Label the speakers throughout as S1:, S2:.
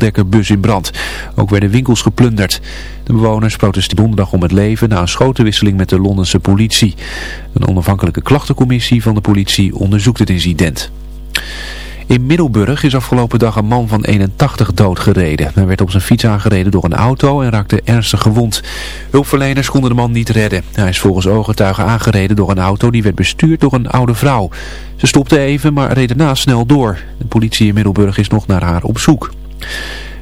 S1: dubbeldekkerbus in brand. Ook werden winkels geplunderd. De bewoners protesteerden donderdag om het leven na een schotenwisseling met de Londense politie. Een onafhankelijke klachtencommissie van de politie onderzoekt het incident. In Middelburg is afgelopen dag een man van 81 doodgereden. Hij werd op zijn fiets aangereden door een auto en raakte ernstig gewond. Hulpverleners konden de man niet redden. Hij is volgens ooggetuigen aangereden door een auto die werd bestuurd door een oude vrouw. Ze stopte even, maar reed daarna snel door. De politie in Middelburg is nog naar haar op zoek.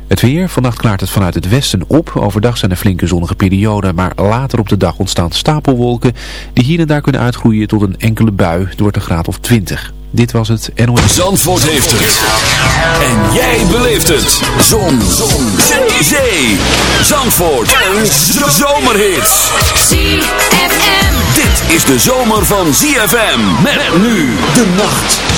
S1: Het weer, vannacht klaart het vanuit het westen op. Overdag zijn er flinke zonnige perioden, maar later op de dag ontstaan stapelwolken die hier en daar kunnen uitgroeien tot een enkele bui. Het wordt een graad of 20. Dit was het NOS.
S2: Zandvoort heeft het. En jij beleeft het. Zon. Zon. Zee. Zee. Zandvoort. En zomerhits.
S3: ZFM.
S2: Dit is de zomer van ZFM. Met nu de nacht.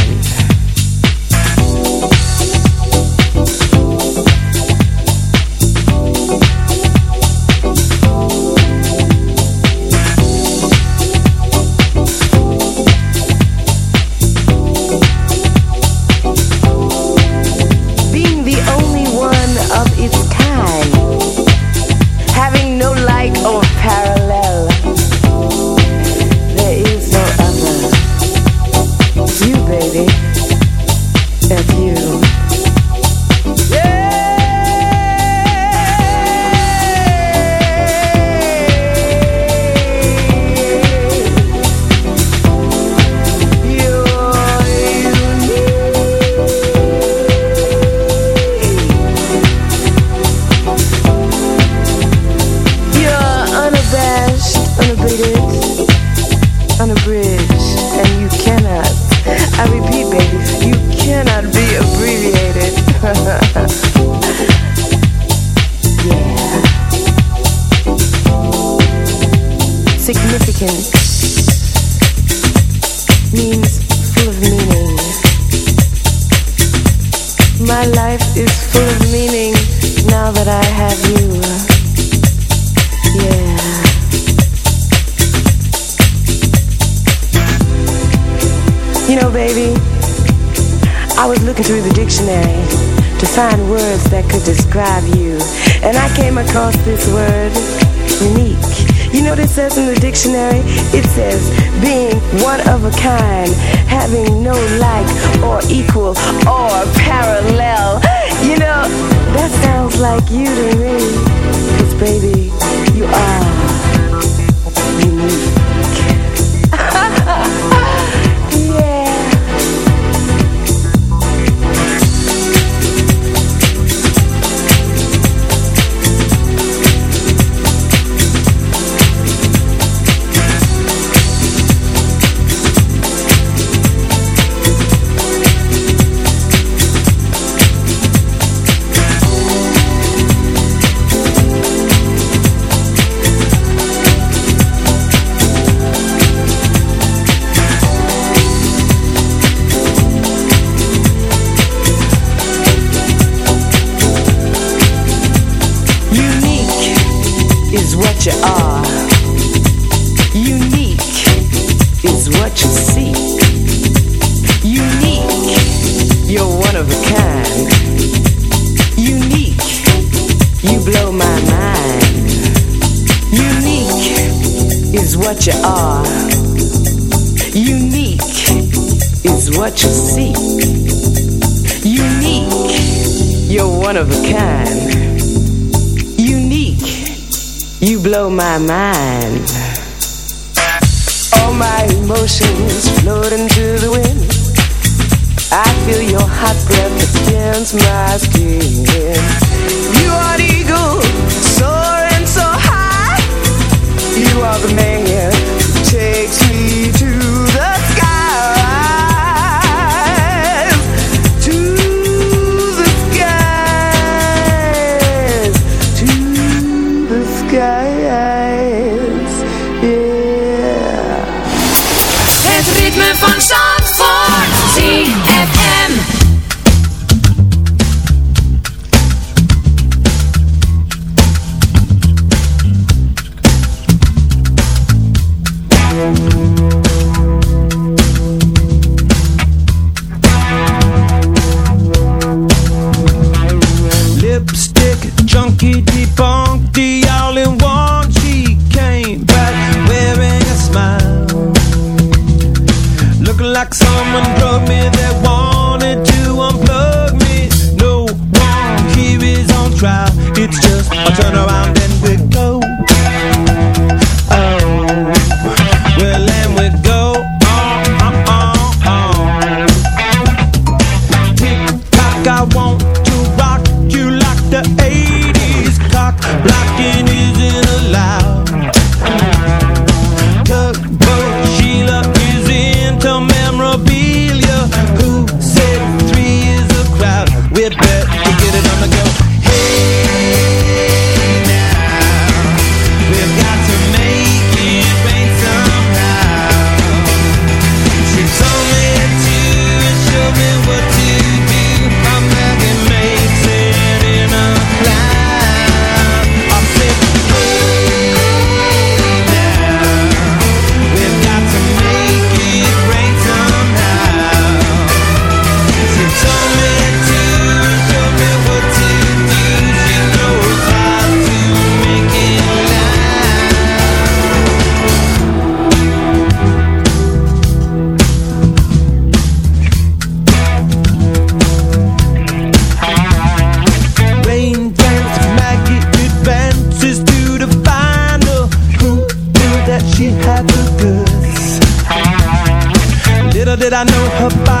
S4: Did I know her body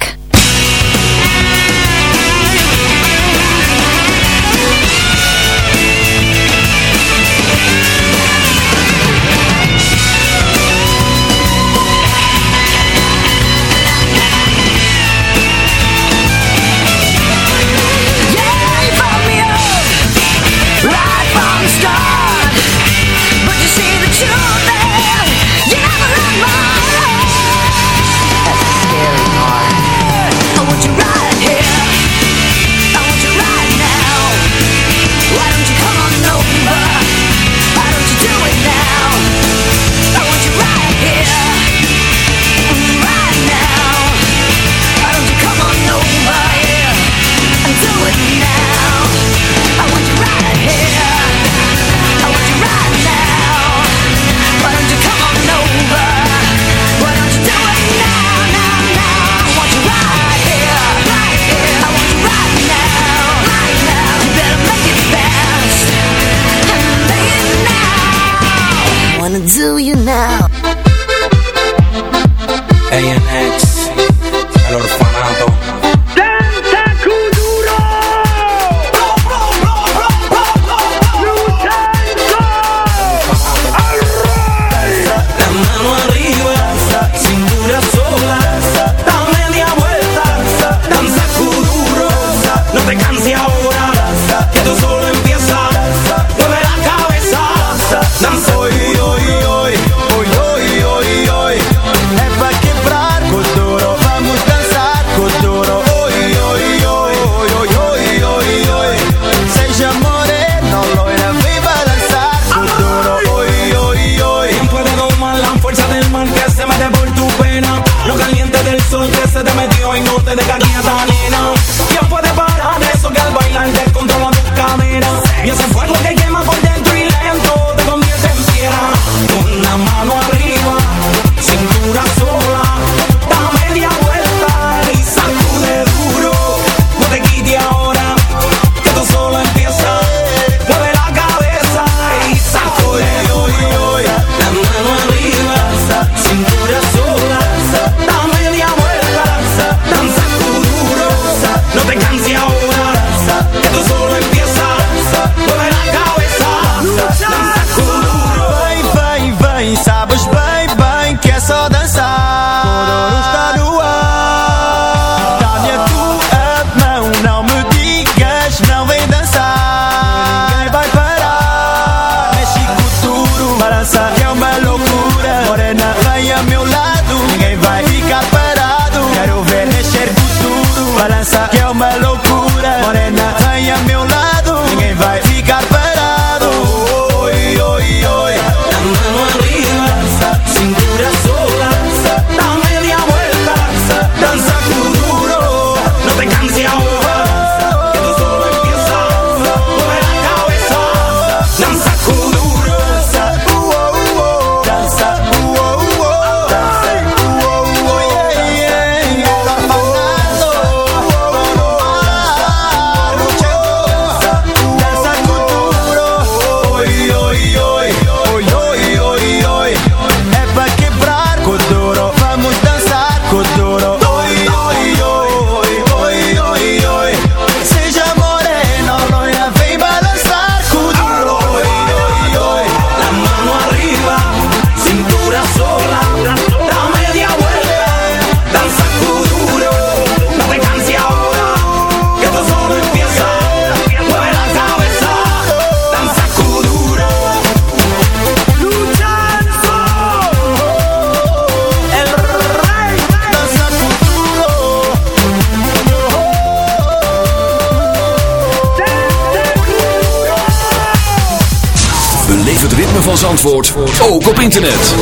S5: Zandvoort ook op internet.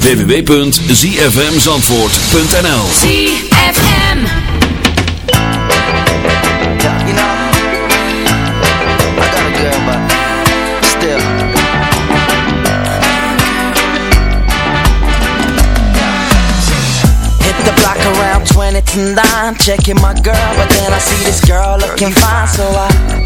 S5: www.zfmzandvoort.nl
S6: ZFM.
S2: You know, I got a girl, but still. Hit the block around 20 to 9, checking my girl, but then I see this girl looking fine, so I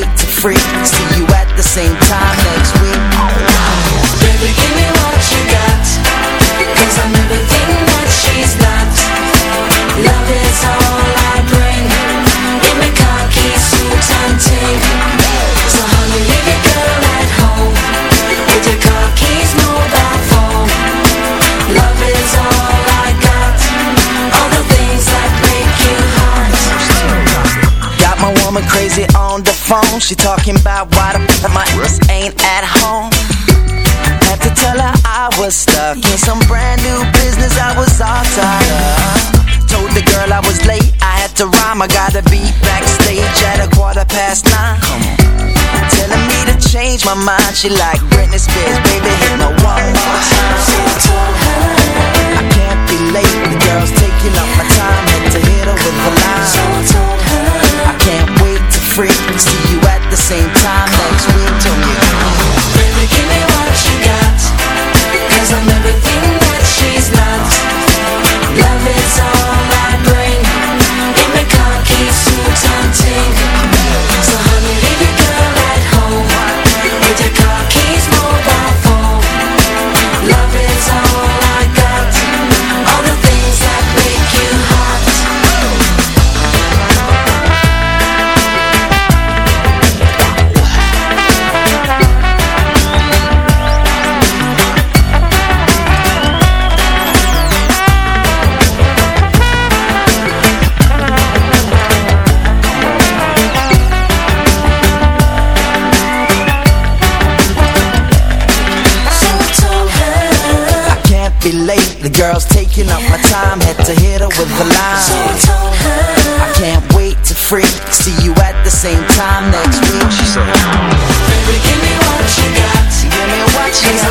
S2: freak. See you at the same time next week.
S6: Baby, give me what you got. Cause I'm everything that she's not. Love is all I bring. Give me cocky suit and ting. So honey, leave your girl at home. With your car keys, mobile phone. Love is all I got. All the things that make you hot.
S2: Got my woman crazy on the phone. She talking about why the f- my ass ain't at home. Had to tell her I was stuck in some brand new business I was all tied up. Told the girl I was late, I had to rhyme. I gotta be backstage at a quarter past nine. Telling me to change my mind. She like Britney Spears, baby, hit me one girl's taking up my time. Had to hit her with a line. I told her. I can't wait to freak. See you at the same time next week. She said,
S6: Baby, give me what you got.
S2: Give me what you got.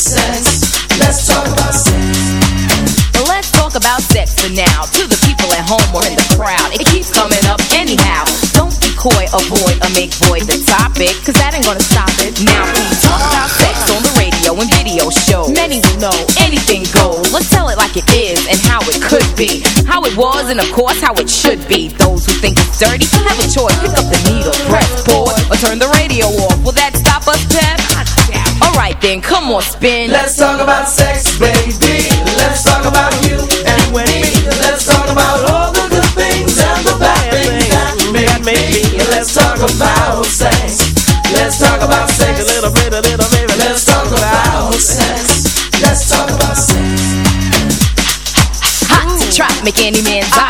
S7: Let's talk about sex. Let's talk about sex
S8: for now. To the people at home or in the crowd, it keeps coming up anyhow. Don't be coy, avoid, or make void the topic, cause that ain't gonna stop it. Now we talk about sex on the radio and video shows. Many will know anything goes. Let's tell it like it is and how it could be. How it was and of course how it should be. Those who think it's dirty have a choice. Pick up the needle, press pause, or turn the radio off. Will that stop us? Then Come on, spin.
S7: Let's talk about sex, baby. Let's talk about you and me. Let's talk about all the good things and the bad things that make me.
S8: Let's talk about sex. Let's talk about sex. A little bit,
S7: a little bit. Let's talk about sex. Let's talk about sex.
S8: Hot trap, make any man's eye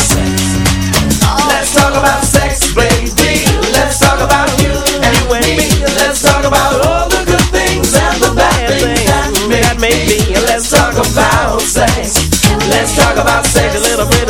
S9: Let's talk about sex. Let's talk about sex. A little bit.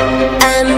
S10: And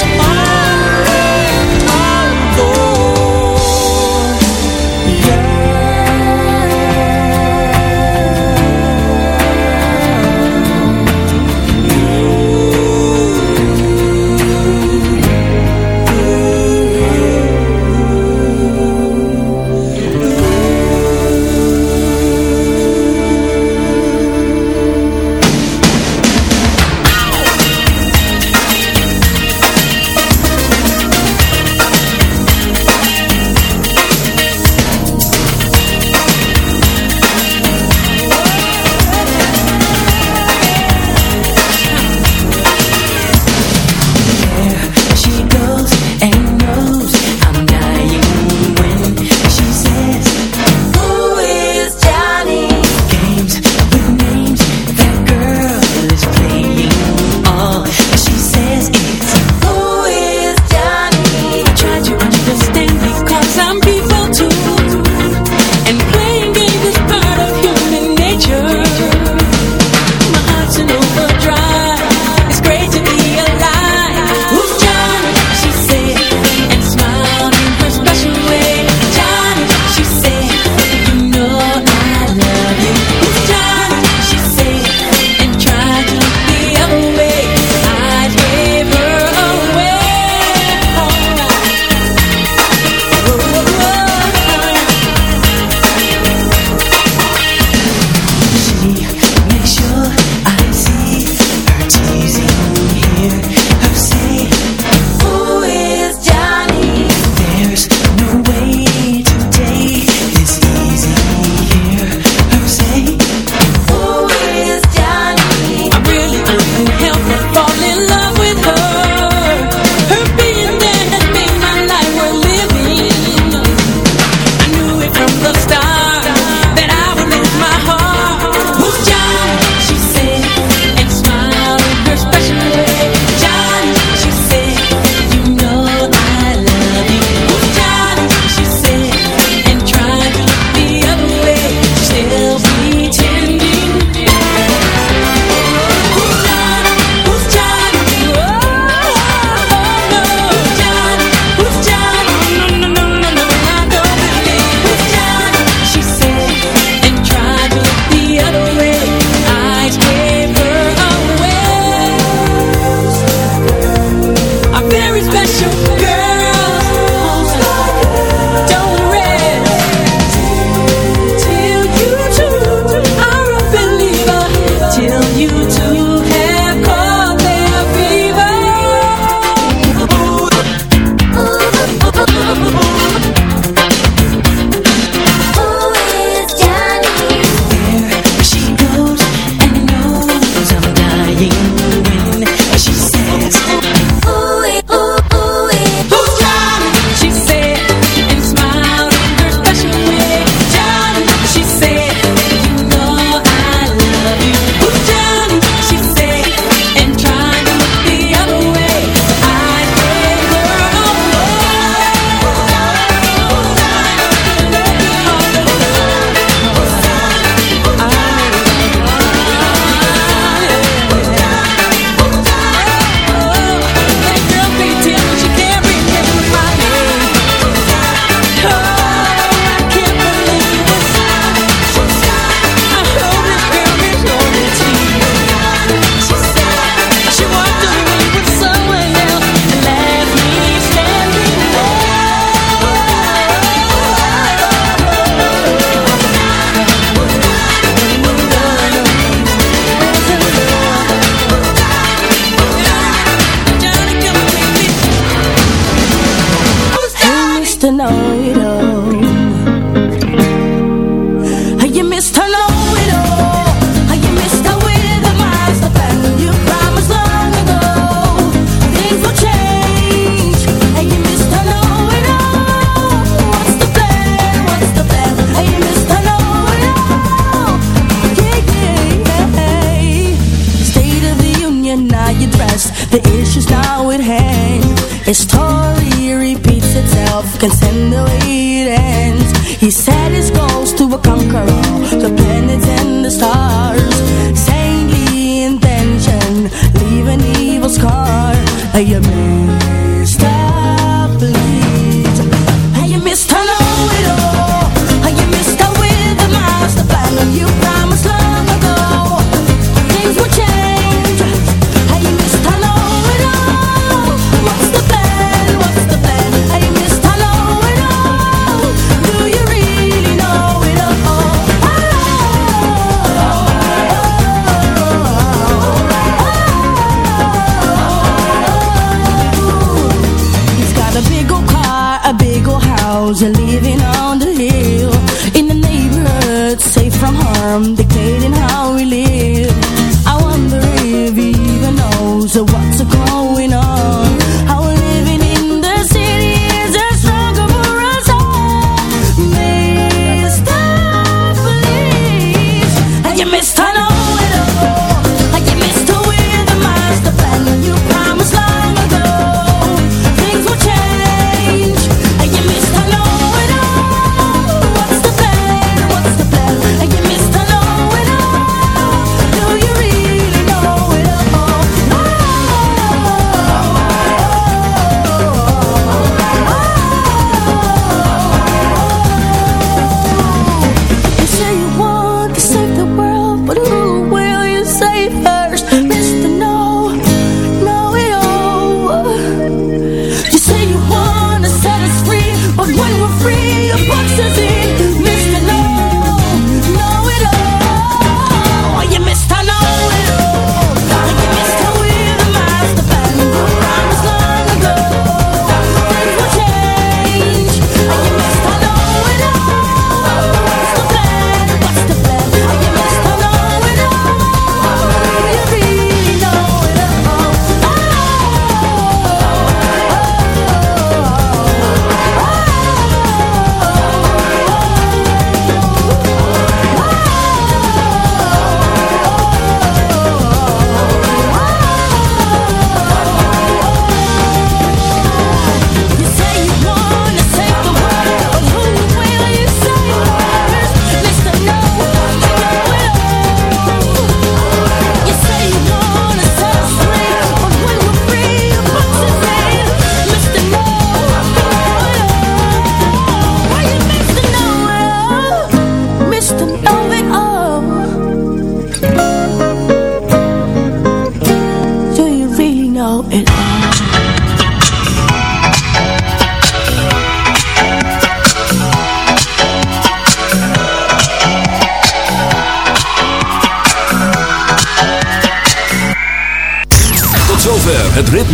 S11: smile.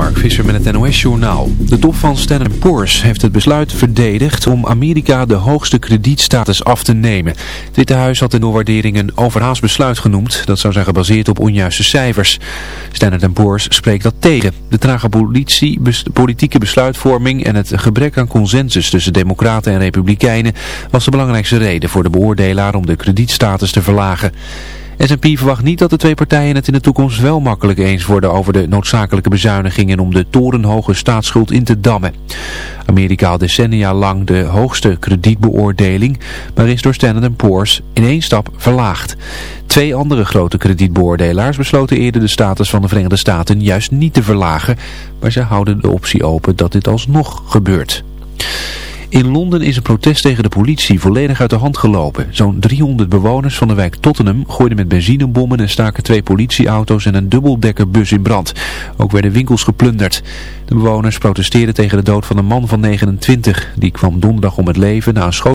S1: Mark Visser met het NOS-journaal. De top van Standard Poor's heeft het besluit verdedigd om Amerika de hoogste kredietstatus af te nemen. Witte Huis had de doorwaardering een overhaast besluit genoemd. Dat zou zijn gebaseerd op onjuiste cijfers. Standard Poor's spreekt dat tegen. De trage politieke besluitvorming en het gebrek aan consensus tussen democraten en republikeinen was de belangrijkste reden voor de beoordelaar om de kredietstatus te verlagen. S&P verwacht niet dat de twee partijen het in de toekomst wel makkelijk eens worden over de noodzakelijke bezuinigingen om de torenhoge staatsschuld in te dammen. Amerika had decennia lang de hoogste kredietbeoordeling, maar is door Standard Poor's in één stap verlaagd. Twee andere grote kredietbeoordelaars besloten eerder de status van de Verenigde Staten juist niet te verlagen, maar ze houden de optie open dat dit alsnog gebeurt. In Londen is een protest tegen de politie volledig uit de hand gelopen. Zo'n 300 bewoners van de wijk Tottenham gooiden met benzinebommen en staken twee politieauto's en een dubbeldekkerbus in brand. Ook werden winkels geplunderd. De bewoners protesteerden tegen de dood van een man van 29. Die kwam donderdag om het leven na een schoot.